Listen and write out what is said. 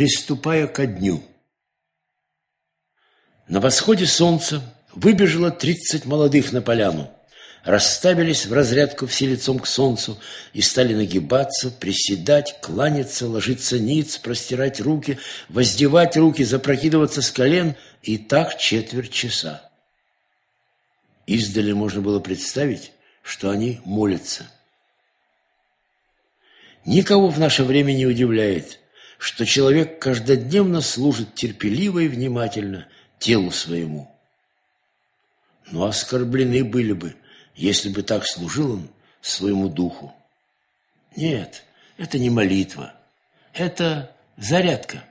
приступая ко дню. На восходе солнца выбежало тридцать молодых на поляну, расставились в разрядку все лицом к солнцу и стали нагибаться, приседать, кланяться, ложиться ниц, простирать руки, воздевать руки, запрокидываться с колен, и так четверть часа. Издали можно было представить, что они молятся. Никого в наше время не удивляет, что человек каждодневно служит терпеливо и внимательно телу своему. Но оскорблены были бы, если бы так служил он своему духу. Нет, это не молитва, это зарядка.